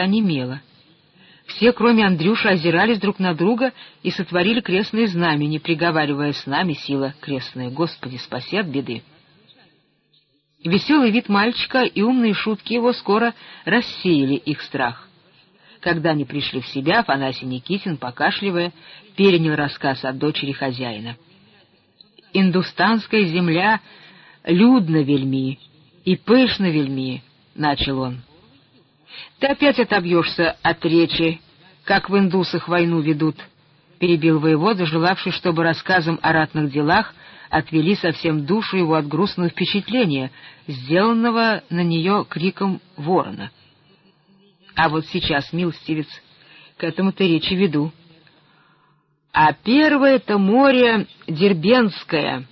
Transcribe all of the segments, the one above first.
онемела. Все, кроме Андрюши, озирались друг на друга и сотворили крестные знамени, приговаривая с нами сила крестная. Господи, спаси от беды. Веселый вид мальчика и умные шутки его скоро рассеяли их страх. Когда они пришли в себя, Афанасий Никитин, покашливая, перенял рассказ от дочери хозяина. «Индустанская земля людна вельми и пышна вельми», — начал он. «Ты опять отобьешься от речи, как в индусах войну ведут», — перебил воевода, желавший, чтобы рассказом о ратных делах отвели совсем душу его от грустного впечатления, сделанного на нее криком ворона. А вот сейчас, милостивец, к этому-то речи веду. А первое-то море Дербенское,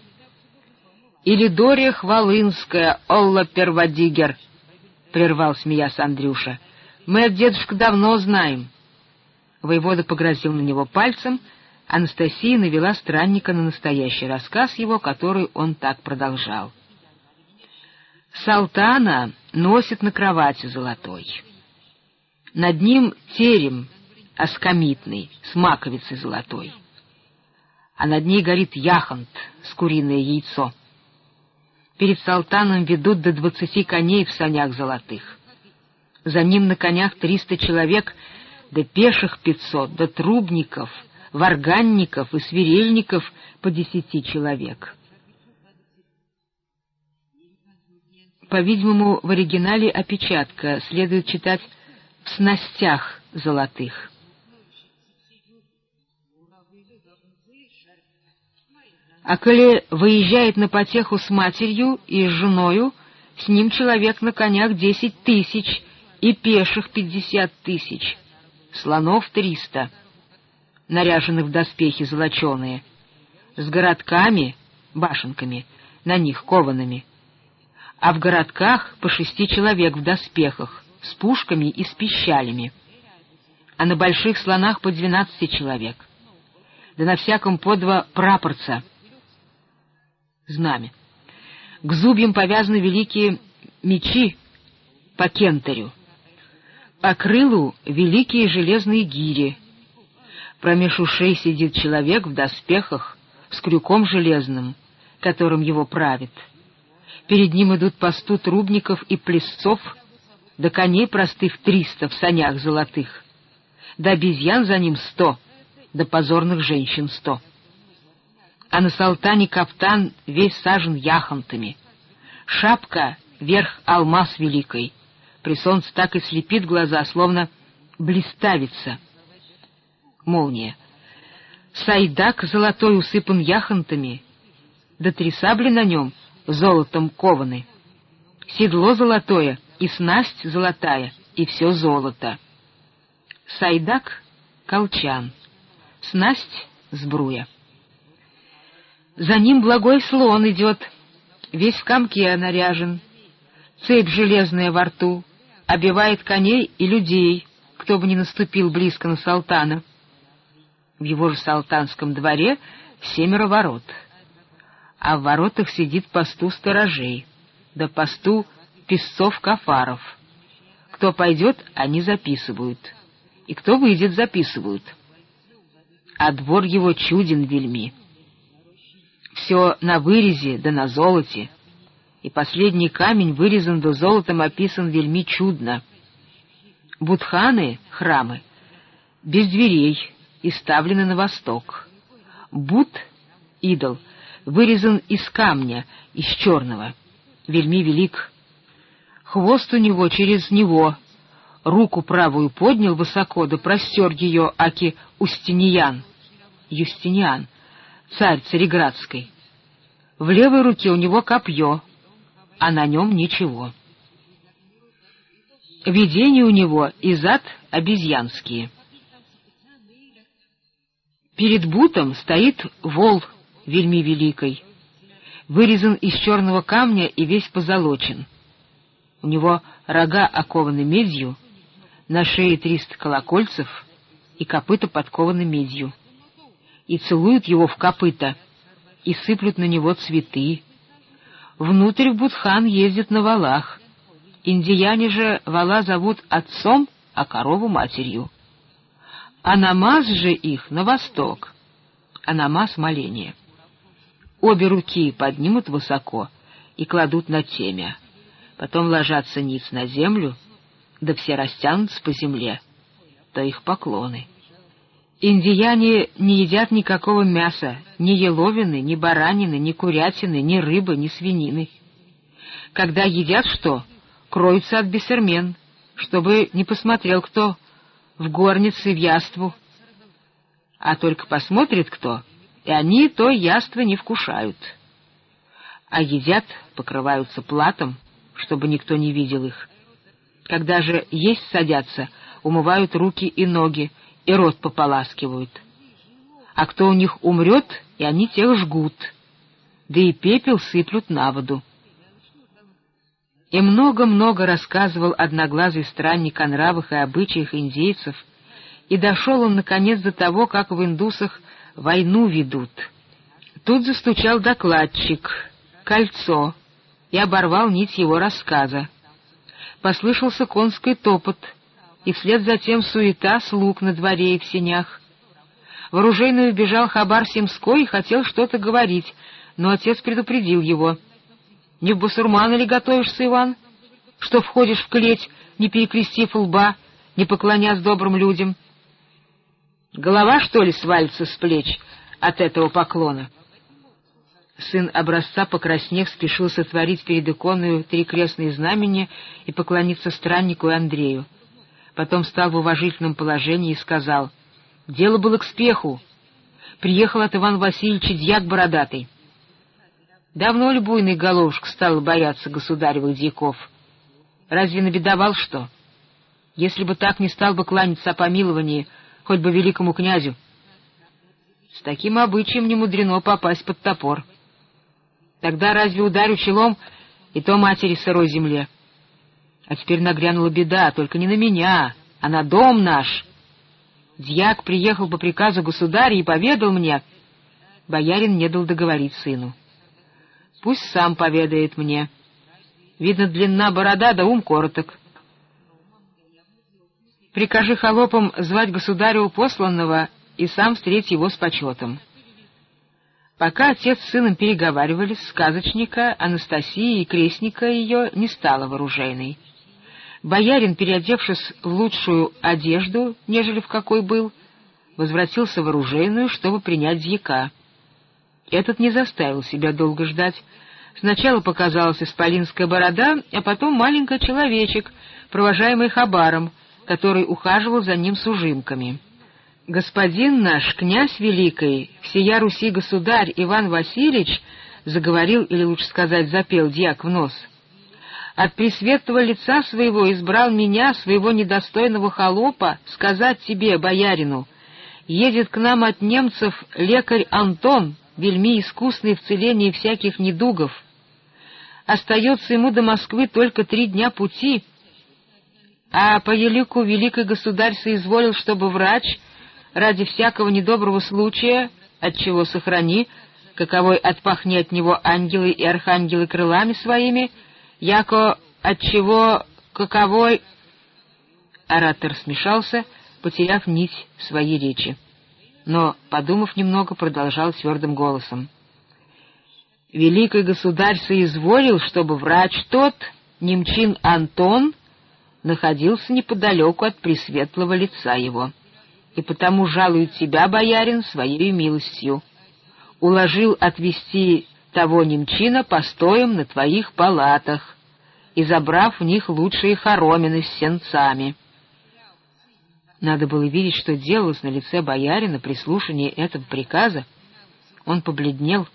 или Дория Хвалынская, Олла Перводигер, — прервал смеясь Андрюша. — Мы от дедушка давно знаем. Воевода погрозил на него пальцем — Анастасия навела странника на настоящий рассказ его, который он так продолжал. Салтана носит на кровати золотой. Над ним терем оскомитный с маковицей золотой. А над ней горит яхонт с куриное яйцо. Перед Салтаном ведут до двадцати коней в санях золотых. За ним на конях триста человек, да пеших пятьсот, да трубников — варганников и свирельников по десяти человек. По-видимому, в оригинале опечатка следует читать «в снастях золотых». А коли выезжает на потеху с матерью и с женою, с ним человек на конях десять тысяч и пеших пятьдесят тысяч, слонов триста наряженных в доспехи золоченые, с городками, башенками, на них коваными, а в городках по шести человек в доспехах, с пушками и с пищалями, а на больших слонах по двенадцати человек, да на всяком по два прапорца, знамя. К зубьям повязаны великие мечи по кентарю, а крылу — великие железные гири — Промеж ушей сидит человек в доспехах с крюком железным, которым его правит. Перед ним идут посту трубников и плесцов, да коней простых триста в санях золотых, да обезьян за ним сто, да позорных женщин сто. А на салтане кафтан весь сажен яхонтами. Шапка — верх алмаз великой. При солнце так и слепит глаза, словно блиставица — молния. Сайдак золотой усыпан яхонтами, да три сабли на нем золотом кованы. Седло золотое и снасть золотая, и все золото. Сайдак — колчан, снасть — сбруя. За ним благой слон идет, весь в комке наряжен, цепь железная во рту, обивает коней и людей, кто бы ни наступил близко на Салтана в его же салтанском дворе семеро ворот, а в воротах сидит посту сторожей, да посту песцов-кафаров. Кто пойдет, они записывают, и кто выйдет, записывают. А двор его чуден вельми. Все на вырезе да на золоте, и последний камень вырезан да золотом описан вельми чудно. Будханы, храмы, без дверей, и ставлены на восток. Бут, идол, вырезан из камня, из черного, вельми велик. Хвост у него через него, руку правую поднял высоко, да простер ее, аки Устиниян, Юстиниан, царь Цареградской. В левой руке у него копье, а на нем ничего. Видение у него и зад обезьянские — Перед бутом стоит вол вельми великой, вырезан из черного камня и весь позолочен. У него рога окованы медью, на шее триста колокольцев и копыта подкованы медью. И целуют его в копыта, и сыплют на него цветы. Внутрь в Будхан ездят на валах. Индияне же вала зовут отцом а корову матерью. А намаз же их на восток, а намаз — моление. Обе руки поднимут высоко и кладут на темя, потом ложатся ниц на землю, да все растянутся по земле, то их поклоны. Индияне не едят никакого мяса, ни еловины, ни баранины, ни курятины, ни рыбы, ни свинины. Когда едят что, кроются от бесермен, чтобы не посмотрел кто в горнице в яству. А только посмотрит кто, и они то яство не вкушают. А едят, покрываются платом, чтобы никто не видел их. Когда же есть садятся, умывают руки и ноги, и рот пополаскивают. А кто у них умрет, и они тех жгут, да и пепел сыплют на воду. И много-много рассказывал одноглазый странник о нравах и обычаях индейцев, и дошел он, наконец, до того, как в индусах войну ведут. Тут застучал докладчик, кольцо, и оборвал нить его рассказа. Послышался конский топот, и вслед за тем суета слуг на дворе и в сенях. В оружейную бежал Хабар Семской и хотел что-то говорить, но отец предупредил его — не в басурмана ли готовишься, Иван? Что входишь в клеть, не перекрестив лба, не поклонясь добрым людям? Голова, что ли, свалится с плеч от этого поклона? Сын образца, покраснев, спешил сотворить перед иконою три крестные знамения и поклониться страннику и Андрею. Потом стал в уважительном положении и сказал, «Дело было к спеху. Приехал от Ивана Васильевича дьяк бородатый». Давно ли буйный головушка стал бояться государевых дьяков? Разве набедовал что? Если бы так не стал бы кланяться о помиловании, хоть бы великому князю. С таким обычаем не мудрено попасть под топор. Тогда разве ударю челом и то матери сырой земле? А теперь нагрянула беда, только не на меня, а на дом наш. Дьяк приехал по приказу государя и поведал мне. Боярин не дал договорить сыну. Пусть сам поведает мне. Видно, длинна борода, да ум короток. Прикажи холопам звать государю посланного и сам встреть его с почетом. Пока отец с сыном переговаривались, сказочника Анастасии и крестника ее не стало вооружейной. Боярин, переодевшись в лучшую одежду, нежели в какой был, возвратился в оружейную, чтобы принять дьяка. Этот не заставил себя долго ждать. Сначала показалась исполинская борода, а потом маленький человечек, провожаемый хабаром, который ухаживал за ним с ужимками. «Господин наш, князь великий, всея Руси государь Иван Васильевич», заговорил, или лучше сказать, запел дьяк в нос, «от пресветлого лица своего избрал меня, своего недостойного холопа, сказать тебе, боярину, едет к нам от немцев лекарь Антон, вельми искусный в целении всяких недугов. Остается ему до Москвы только три дня пути, а по елику великий государь соизволил, чтобы врач ради всякого недоброго случая, от чего сохрани, каковой отпахни от него ангелы и архангелы крылами своими, яко от чего каковой... Оратор смешался, потеряв нить своей речи но, подумав немного, продолжал твердым голосом. «Великий государь соизволил, чтобы врач тот, немчин Антон, находился неподалеку от пресветлого лица его, и потому жалует тебя, боярин, своей милостью. Уложил отвести того немчина постоем на твоих палатах и забрав в них лучшие хоромины с сенцами». Надо было видеть, что делалось на лице боярина при слушании этого приказа. Он побледнел,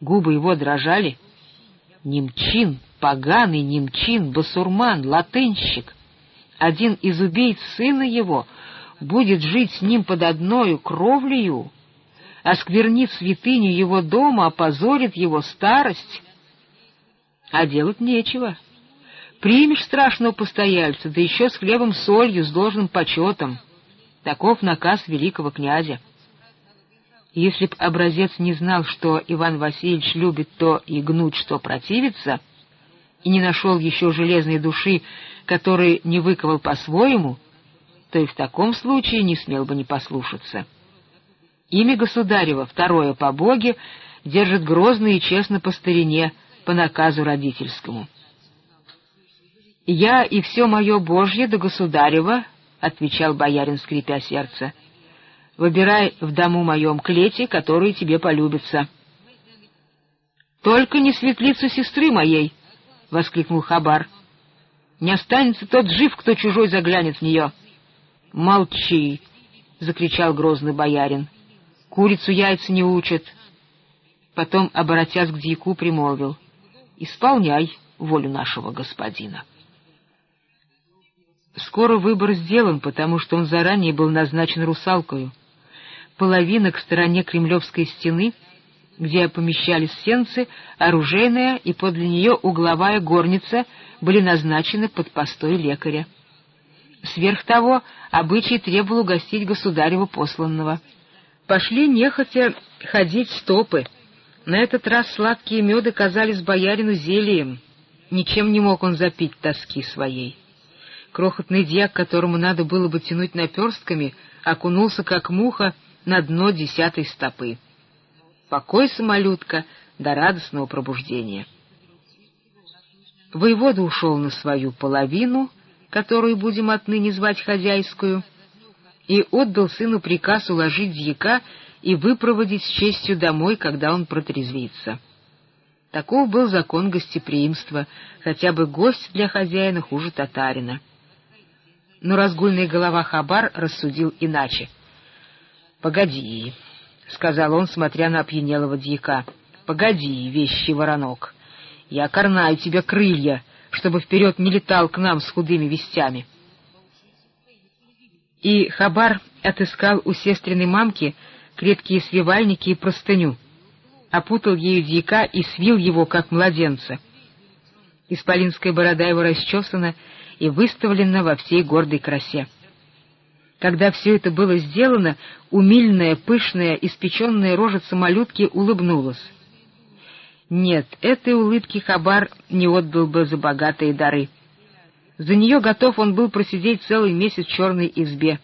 губы его дрожали. Немчин, поганый немчин, басурман, латынщик, один из убийц сына его, будет жить с ним под одною кровлею, осквернит святыню его дома, опозорит его старость. А делать нечего. Примешь страшного постояльца, да еще с хлебом солью, с должным почетом. Таков наказ великого князя. Если б образец не знал, что Иван Васильевич любит то и гнуть, что противится, и не нашел еще железной души, которой не выковал по-своему, то и в таком случае не смел бы не послушаться. Имя государева, второе по боге, держит грозно и честно по старине, по наказу родительскому. «Я и все мое Божье до государева», — отвечал боярин, скрипя сердце, — «выбирай в дому моем клети, которые тебе полюбятся». «Только не светлицу сестры моей!» — воскликнул Хабар. «Не останется тот жив, кто чужой заглянет в нее». «Молчи!» — закричал грозный боярин. «Курицу яйца не учат». Потом, оборотясь к дьяку, примолвил. «Исполняй волю нашего господина». Скоро выбор сделан, потому что он заранее был назначен русалкою. Половина к стороне Кремлевской стены, где помещались сенцы, оружейная и подле нее угловая горница были назначены под постой лекаря. Сверх того, обычай требовал угостить государева посланного. Пошли нехотя ходить стопы. На этот раз сладкие меды казались боярину зельем. Ничем не мог он запить тоски своей. Крохотный дьяк, которому надо было бы тянуть наперстками, окунулся, как муха, на дно десятой стопы. Покой самолюдка до радостного пробуждения. Воевода ушел на свою половину, которую будем отныне звать хозяйскую, и отдал сыну приказ уложить дьяка и выпроводить с честью домой, когда он протрезвится. Таков был закон гостеприимства, хотя бы гость для хозяина хуже татарина но разгульный голова Хабар рассудил иначе. — Погоди, — сказал он, смотря на опьянелого дьяка, — погоди, вещий воронок, я корнаю тебе крылья, чтобы вперед не летал к нам с худыми вестями. И Хабар отыскал у сестренной мамки крепкие свивальники и простыню, опутал ею дьяка и свил его, как младенца. Исполинская борода его расчесана, и выставлена во всей гордой красе. Когда все это было сделано, умильная, пышная, испеченная рожица малютки улыбнулась. Нет, этой улыбки Хабар не отдал бы за богатые дары. За нее готов он был просидеть целый месяц в черной избе.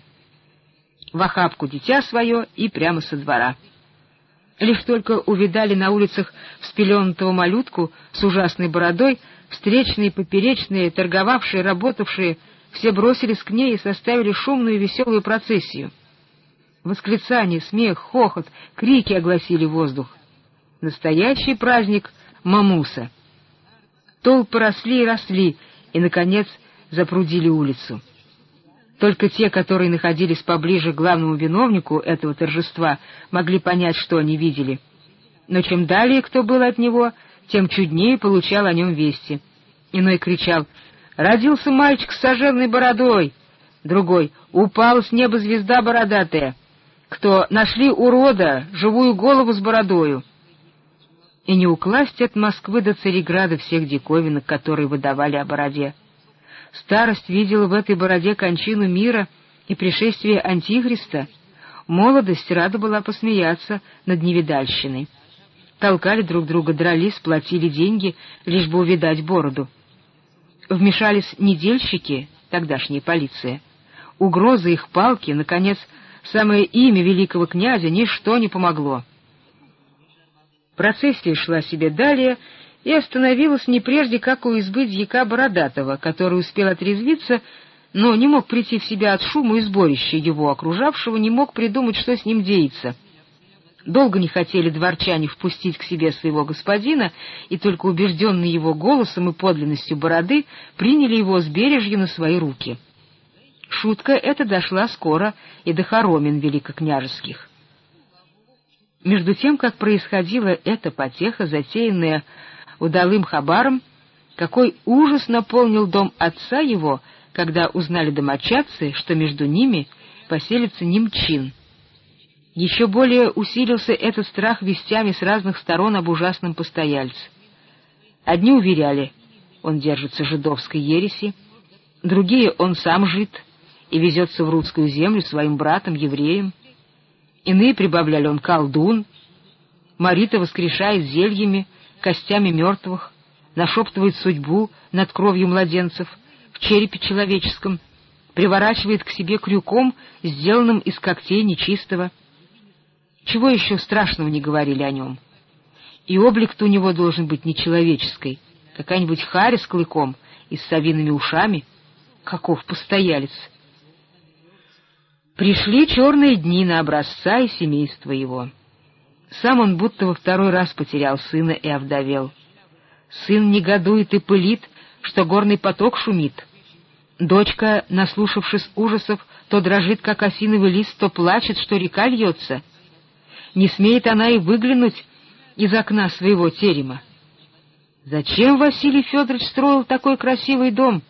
В охапку дитя свое и прямо со двора. Лишь только увидали на улицах вспеленутого малютку с ужасной бородой, Встречные, поперечные, торговавшие, работавшие, все бросились к ней и составили шумную веселую процессию. Восклицания, смех, хохот, крики огласили воздух. Настоящий праздник Мамуса. Толпы росли и росли, и, наконец, запрудили улицу. Только те, которые находились поближе к главному виновнику этого торжества, могли понять, что они видели. Но чем далее кто был от него, тем чуднее получал о нем вести. Иной кричал «Родился мальчик с сожевной бородой!» Другой «Упала с неба звезда бородатая!» Кто «Нашли урода, живую голову с бородою!» И не укласть от Москвы до Цареграда всех диковинок, которые выдавали о бороде. Старость видела в этой бороде кончину мира и пришествие Антихриста. Молодость рада была посмеяться над невидальщиной толкали друг друга, дрались, платили деньги, лишь бы увидать бороду. Вмешались недельщики, тогдашняя полиция. Угрозы их палки, наконец, самое имя великого князя ничто не помогло. Процессия шла себе далее и остановилась не прежде, как у избы дьяка Бородатого, который успел отрезвиться, но не мог прийти в себя от шума и сборища его окружавшего, не мог придумать, что с ним деется — Долго не хотели дворчане впустить к себе своего господина, и только убежденные его голосом и подлинностью бороды приняли его с бережью на свои руки. Шутка эта дошла скоро и до хоромин великокняжеских. Между тем, как происходила эта потеха, затеянная удалым хабаром, какой ужас наполнил дом отца его, когда узнали домочадцы, что между ними поселится немчин — еще более усилился этот страх вестями с разных сторон об ужасном постояльце. Одни уверяли, он держится жидовской ереси, другие — он сам жид и везется в русскую землю своим братом, евреем. Иные прибавляли он колдун, Марита воскрешает зельями, костями мертвых, нашептывает судьбу над кровью младенцев в черепе человеческом, приворачивает к себе крюком, сделанным из когтей нечистого. Чего еще страшного не говорили о нем? И облик-то у него должен быть нечеловеческий, какая-нибудь харя с клыком и с совиными ушами. Каков постоялец! Пришли черные дни на образца и семейство его. Сам он будто во второй раз потерял сына и овдовел. Сын негодует и пылит, что горный поток шумит. Дочка, наслушавшись ужасов, то дрожит, как осиновый лист, то плачет, что река льется. Не смеет она и выглянуть из окна своего терема. Зачем Василий Федорович строил такой красивый дом?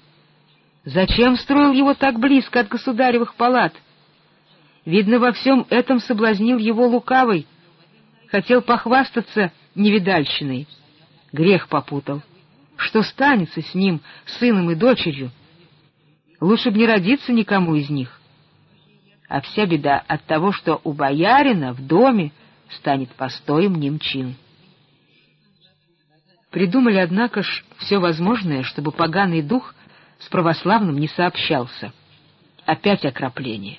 Зачем строил его так близко от государевых палат? Видно, во всем этом соблазнил его лукавый, хотел похвастаться невидальщиной. Грех попутал. Что станется с ним, сыном и дочерью? Лучше б не родиться никому из них. А вся беда от того, что у боярина в доме станет постоем немчин. Придумали, однако ж, все возможное, чтобы поганый дух с православным не сообщался. Опять окропление,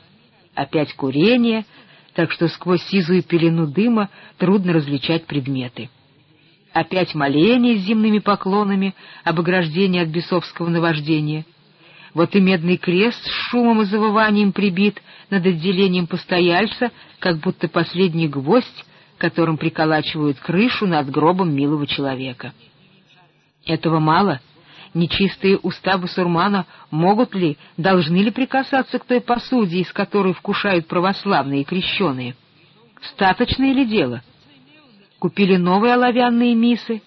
опять курение — так что сквозь сизую пелену дыма трудно различать предметы. Опять моление с земными поклонами об ограждении от бесовского наваждения. Вот и медный крест с шумом и завыванием прибит над отделением постояльца, как будто последний гвоздь, которым приколачивают крышу над гробом милого человека. Этого мало — Нечистые уста басурмана могут ли, должны ли прикасаться к той посуде, из которой вкушают православные и крещеные? Статочное ли дело? Купили новые оловянные мисы,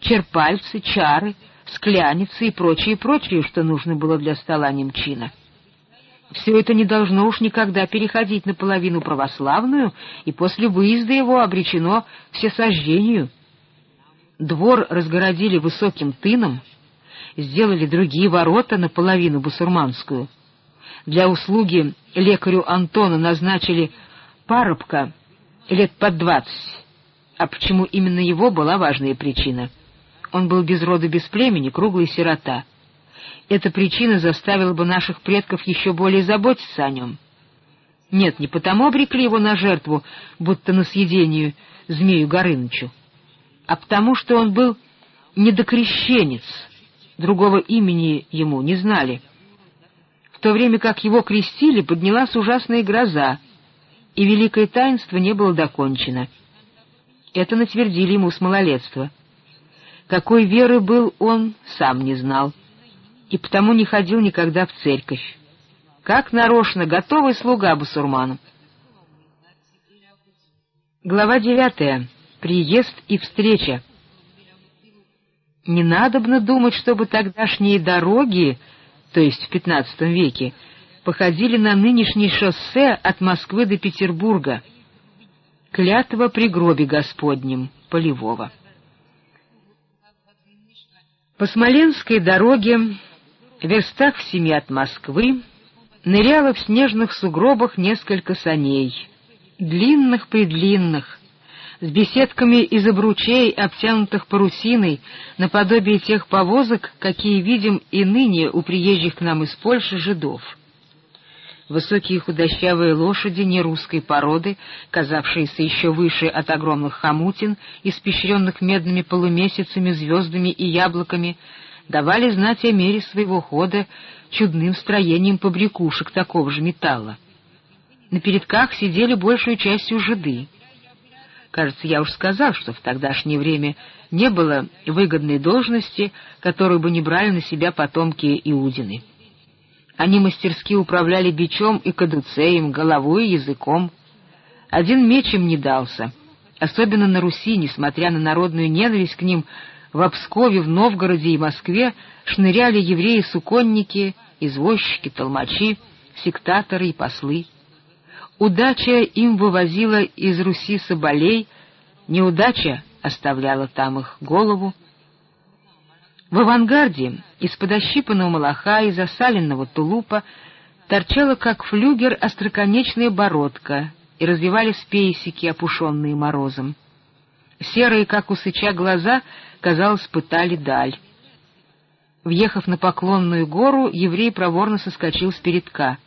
черпальцы, чары, скляницы и прочее-прочее, что нужно было для стола немчина. Все это не должно уж никогда переходить наполовину православную, и после выезда его обречено всесожжению. Двор разгородили высоким тыном — сделали другие ворота наполовину бусурманскую. Для услуги лекарю Антону назначили парубка лет под двадцать. А почему именно его была важная причина. Он был без рода, без племени, круглый сирота. Эта причина заставила бы наших предков еще более заботиться о нем. Нет, не потому обрекли его на жертву, будто на съедению змею Горынычу, а потому что он был недокрещенец — другого имени ему не знали. В то время как его крестили, поднялась ужасная гроза, и великое таинство не было докончено. Это натвердили ему с малолетства. Какой веры был он, сам не знал, и потому не ходил никогда в церковь. Как нарочно, готовый слуга басурману. Глава девятая. Приезд и встреча. Не надобно думать, чтобы тогдашние дороги, то есть в XV веке, походили на нынешнее шоссе от Москвы до Петербурга. Клятва при гробе Господнем, Полевого. По Смоленской дороге, верстах в семи от Москвы, ныряло в снежных сугробах несколько саней, длинных-предлинных, с беседками из обручей, обтянутых парусиной, наподобие тех повозок, какие видим и ныне у приезжих к нам из Польши жидов. Высокие худощавые лошади нерусской породы, казавшиеся еще выше от огромных хомутин, испещренных медными полумесяцами, звездами и яблоками, давали знать о мере своего хода чудным строением побрякушек такого же металла. На передках сидели большую частью жиды. Кажется, я уж сказал, что в тогдашнее время не было выгодной должности, которую бы не брали на себя потомки Иудины. Они мастерски управляли бичом и кадуцеем, головой и языком. Один меч им не дался, особенно на Руси, несмотря на народную ненависть к ним, в Обскове, в Новгороде и Москве шныряли евреи-суконники, извозчики, толмачи, сектаторы и послы. Удача им вывозила из Руси соболей, неудача оставляла там их голову. В авангарде из-под ощипанного молоха и засаленного тулупа торчала, как флюгер, остроконечная бородка, и развивались пейсики, опушенные морозом. Серые, как у сыча, глаза, казалось, пытали даль. Въехав на Поклонную гору, еврей проворно соскочил с передка.